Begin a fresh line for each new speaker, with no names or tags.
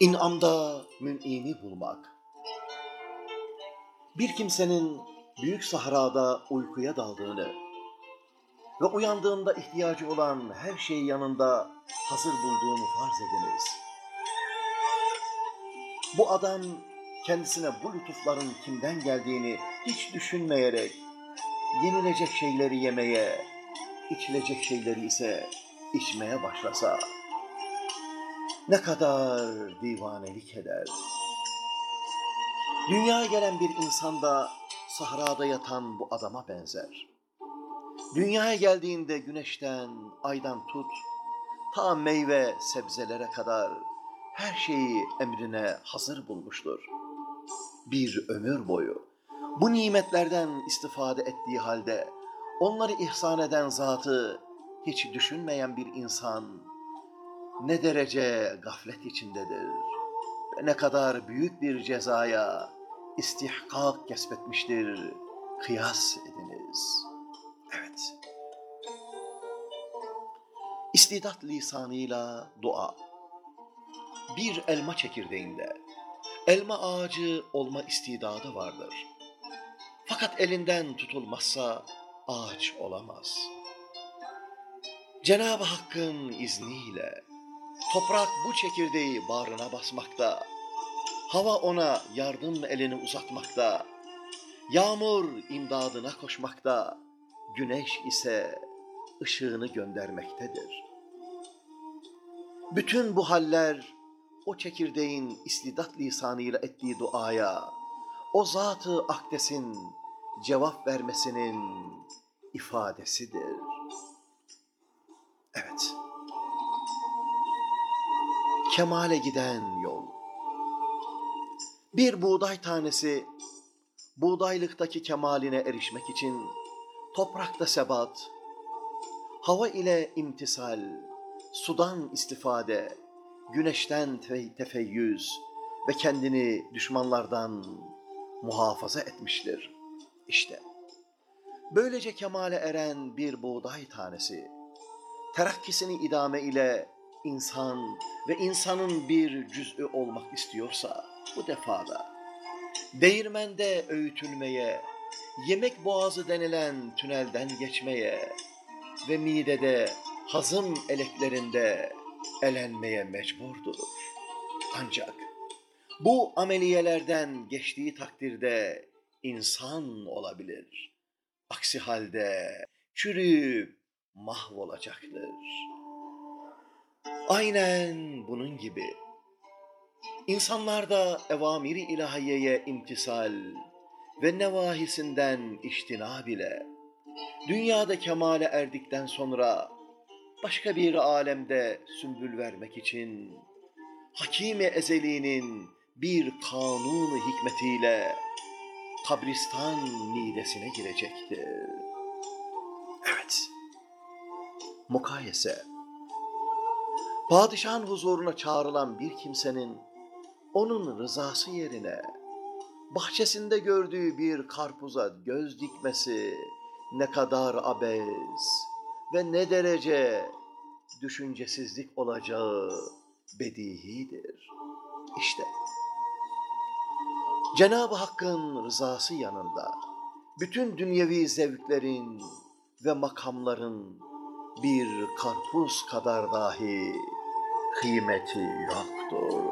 İn'amda mün'imi bulmak. Bir kimsenin büyük sahrada uykuya daldığını ve uyandığında ihtiyacı olan her şeyi yanında hazır bulduğunu farz ediniz. Bu adam kendisine bu lütufların kimden geldiğini hiç düşünmeyerek yenilecek şeyleri yemeye, içilecek şeyleri ise içmeye başlasa ne kadar divanelik eder. Dünyaya gelen bir insan da sahrada yatan bu adama benzer. Dünyaya geldiğinde güneşten, aydan tut, ta meyve, sebzelere kadar her şeyi emrine hazır bulmuştur. Bir ömür boyu bu nimetlerden istifade ettiği halde onları ihsan eden zatı hiç düşünmeyen bir insan ne derece gaflet içindedir ve ne kadar büyük bir cezaya istihkak kesbetmiştir kıyas ediniz. Evet. İstidat lisanıyla dua. Bir elma çekirdeğinde elma ağacı olma istidadı vardır. Fakat elinden tutulmazsa ağaç olamaz. Cenab-ı Hakk'ın izniyle toprak bu çekirdeği bağrına basmakta, hava ona yardım elini uzatmakta, yağmur imdadına koşmakta, güneş ise ışığını göndermektedir. Bütün bu haller o çekirdeğin istidat lisanıyla ettiği duaya, o zatı akdesin cevap vermesinin ifadesidir. Kemale giden yol. Bir buğday tanesi buğdaylıktaki kemaline erişmek için toprakta sebat, hava ile imtisal, sudan istifade, güneşten tefeyyüz ve kendini düşmanlardan muhafaza etmiştir. İşte böylece kemale eren bir buğday tanesi, terakkisini idame ile insan ve insanın bir cüz'ü olmak istiyorsa bu defada değirmende öğütülmeye, yemek boğazı denilen tünelden geçmeye ve midede hazım eleklerinde elenmeye mecburdur. Ancak bu ameliyelerden geçtiği takdirde insan olabilir. Aksi halde çürüyüp mahvolacaktır. Aynen bunun gibi. İnsanlarda evamiri ilahiyeye imtisal ve nevahisinden iştina bile, dünyada kemale erdikten sonra başka bir alemde sümbül vermek için Hakime Ezeli'nin bir kanunu hikmetiyle kabristan midesine girecektir. Evet. Mukayese. Padişahın huzuruna çağrılan bir kimsenin onun rızası yerine bahçesinde gördüğü bir karpuza göz dikmesi ne kadar abes ve ne derece düşüncesizlik olacağı bedihidir. İşte Cenab-ı Hakk'ın rızası yanında bütün dünyevi zevklerin ve makamların bir karpuz kadar dahi kıymeti yoktur.